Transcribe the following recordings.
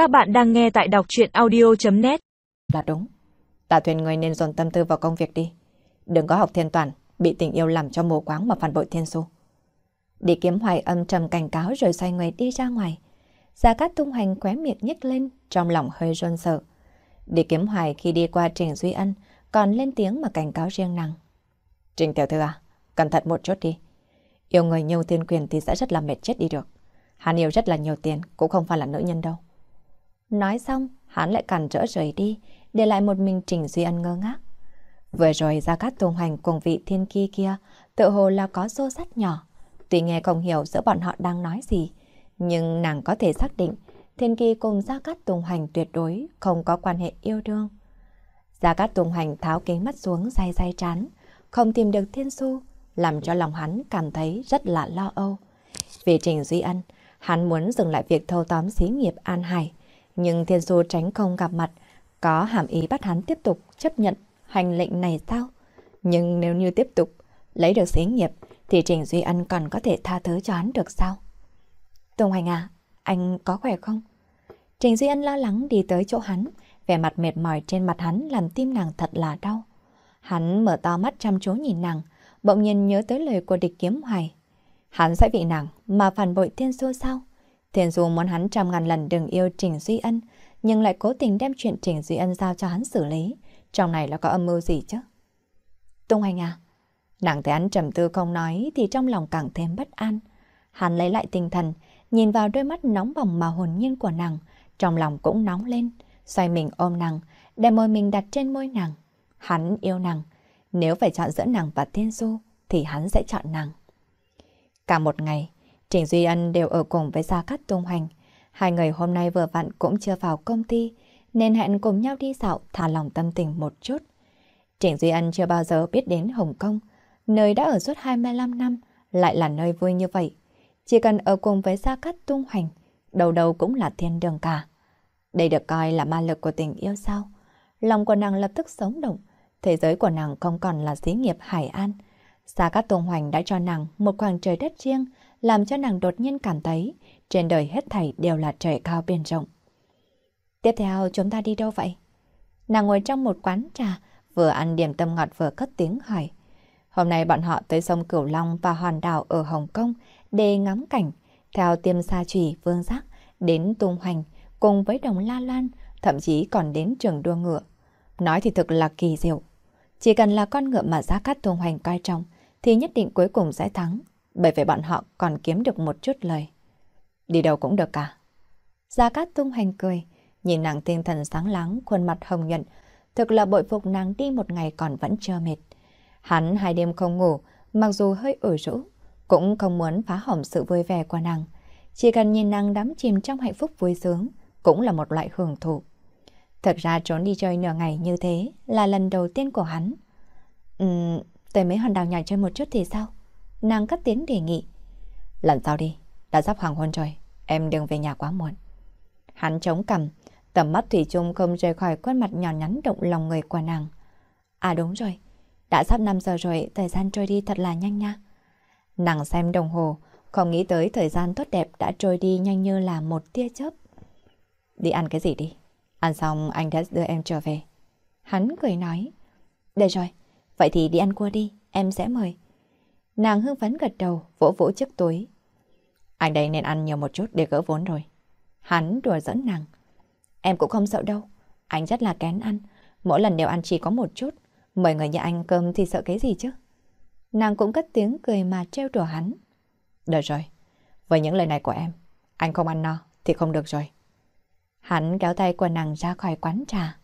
Các bạn đang nghe tại đọc chuyện audio.net Là dạ đúng. Ta thuyền người nên dồn tâm tư vào công việc đi. Đừng có học thiên toàn, bị tình yêu làm cho mù quáng mà phản bội thiên su. Đi kiếm hoài âm trầm cảnh cáo rồi xoay người đi ra ngoài. Gia Cát tung hành khóe miệng nhếch lên, trong lòng hơi run sợ. Đi kiếm hoài khi đi qua Trình Duy Ân, còn lên tiếng mà cảnh cáo riêng nàng. Trình tiểu thư à, cẩn thận một chút đi. Yêu người nhiều tiền quyền thì sẽ rất là mệt chết đi được. Hắn yêu rất là nhiều tiền, cũng không phải là nữ nhân đâu. Nói xong, hắn lại cản trở rời đi, để lại một mình Trình Duy Ân ngơ ngác. Vừa rồi Gia Cát Tùng Hành cùng vị thiên kia kia, tự hồ là có xô sắt nhỏ. Tuy nghe không hiểu giữa bọn họ đang nói gì, nhưng nàng có thể xác định Thiên Kỳ cùng Gia Cát Tùng Hành tuyệt đối không có quan hệ yêu đương. Gia Cát Tùng Hành tháo kính mắt xuống dai dai chán, không tìm được Thiên Su, làm cho lòng hắn cảm thấy rất là lo âu. Vì Trình Duy Ân, hắn muốn dừng lại việc thâu tóm xí nghiệp An Hải, nhưng Thiên Du tránh không gặp mặt, có hàm ý bắt hắn tiếp tục chấp nhận hành lệnh này sao? Nhưng nếu như tiếp tục lấy được xí nghiệp, thì Trình Duy Ân còn có thể tha thứ cho hắn được sao? Tùng Hoành à, anh có khỏe không? Trình Duy Ân lo lắng đi tới chỗ hắn, vẻ mặt mệt mỏi trên mặt hắn làm tim nàng thật là đau. Hắn mở to mắt chăm chú nhìn nàng, bỗng nhiên nhớ tới lời của địch kiếm hoài. Hắn sẽ bị nàng mà phản bội thiên xua sao? Thiên Du muốn hắn trăm ngàn lần đừng yêu Trình Duy Ân, nhưng lại cố tình đem chuyện Trình Duy Ân giao cho hắn xử lý. Trong này là có âm mưu gì chứ? Tung Hành à? Nàng thấy hắn trầm tư không nói thì trong lòng càng thêm bất an. Hắn lấy lại tinh thần, nhìn vào đôi mắt nóng bỏng mà hồn nhiên của nàng, trong lòng cũng nóng lên, xoay mình ôm nàng, đem môi mình đặt trên môi nàng. Hắn yêu nàng, nếu phải chọn giữa nàng và Thiên Du thì hắn sẽ chọn nàng. Cả một ngày, Trình Duy Ân đều ở cùng với Gia Cát Tung Hoành. Hai người hôm nay vừa vặn cũng chưa vào công ty, nên hẹn cùng nhau đi dạo thả lòng tâm tình một chút. Trình Duy Ân chưa bao giờ biết đến Hồng Kông, nơi đã ở suốt 25 năm, lại là nơi vui như vậy. Chỉ cần ở cùng với Gia Cát Tung Hoành, đầu đầu cũng là thiên đường cả. Đây được coi là ma lực của tình yêu sao? Lòng của nàng lập tức sống động, thế giới của nàng không còn là xí nghiệp Hải An. Gia Cát Tung Hoành đã cho nàng một khoảng trời đất riêng, làm cho nàng đột nhiên cảm thấy trên đời hết thảy đều là trời cao biển rộng. Tiếp theo chúng ta đi đâu vậy? Nàng ngồi trong một quán trà, vừa ăn điểm tâm ngọt vừa cất tiếng hỏi. Hôm nay bọn họ tới sông Cửu Long và hòn đảo ở Hồng Kông để ngắm cảnh, theo tiêm sa trùy vương giác đến tung hoành cùng với đồng la lan, thậm chí còn đến trường đua ngựa. Nói thì thực là kỳ diệu. Chỉ cần là con ngựa mà giá cát tung hoành coi trọng thì nhất định cuối cùng sẽ thắng bởi vì bọn họ còn kiếm được một chút lời. Đi đâu cũng được cả. Gia Cát tung hành cười, nhìn nàng tinh thần sáng láng, khuôn mặt hồng nhuận, thực là bội phục nàng đi một ngày còn vẫn chưa mệt. Hắn hai đêm không ngủ, mặc dù hơi ủi rũ, cũng không muốn phá hỏng sự vui vẻ của nàng. Chỉ cần nhìn nàng đắm chìm trong hạnh phúc vui sướng, cũng là một loại hưởng thụ. Thật ra trốn đi chơi nửa ngày như thế là lần đầu tiên của hắn. Ừm, tới mấy hòn đảo nhỏ chơi một chút thì sao? Nàng cất tiếng đề nghị. Lần sau đi, đã sắp hoàng hôn rồi, em đừng về nhà quá muộn. Hắn chống cằm, tầm mắt Thủy chung không rời khỏi khuôn mặt nhỏ nhắn động lòng người của nàng. À đúng rồi, đã sắp 5 giờ rồi, thời gian trôi đi thật là nhanh nha. Nàng xem đồng hồ, không nghĩ tới thời gian tốt đẹp đã trôi đi nhanh như là một tia chớp. Đi ăn cái gì đi? Ăn xong anh đã đưa em trở về. Hắn cười nói. Được rồi, vậy thì đi ăn cua đi, em sẽ mời. Nàng hưng phấn gật đầu, vỗ vỗ chiếc túi. Anh đây nên ăn nhiều một chút để gỡ vốn rồi. Hắn đùa dẫn nàng. Em cũng không sợ đâu. Anh rất là kén ăn. Mỗi lần đều ăn chỉ có một chút. Mời người nhà anh cơm thì sợ cái gì chứ? Nàng cũng cất tiếng cười mà treo đùa hắn. Được rồi. Với những lời này của em, anh không ăn no thì không được rồi. Hắn kéo tay của nàng ra khỏi quán trà.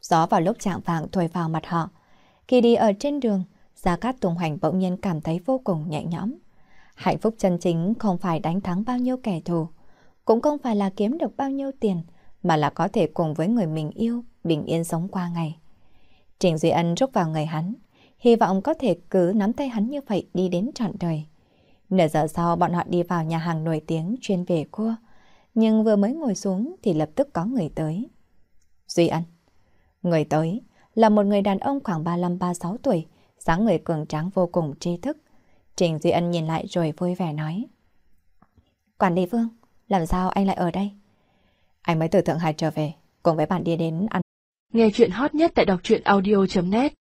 Gió vào lúc chạng vàng thổi vào mặt họ. Khi đi ở trên đường, Gia Cát Tùng Hoành bỗng nhiên cảm thấy vô cùng nhẹ nhõm. Hạnh phúc chân chính không phải đánh thắng bao nhiêu kẻ thù, cũng không phải là kiếm được bao nhiêu tiền, mà là có thể cùng với người mình yêu, bình yên sống qua ngày. Trình Duy Ân rút vào người hắn, hy vọng có thể cứ nắm tay hắn như vậy đi đến trọn đời. Nửa giờ sau bọn họ đi vào nhà hàng nổi tiếng chuyên về cua, nhưng vừa mới ngồi xuống thì lập tức có người tới. Duy Ân Người tới là một người đàn ông khoảng 35-36 tuổi, dáng người cường tráng vô cùng tri thức. Trình Duy Ân nhìn lại rồi vui vẻ nói. Quản lý Vương, làm sao anh lại ở đây? Anh mới từ Thượng Hải trở về, cùng với bạn đi đến ăn. Nghe chuyện hot nhất tại đọc truyện audio.net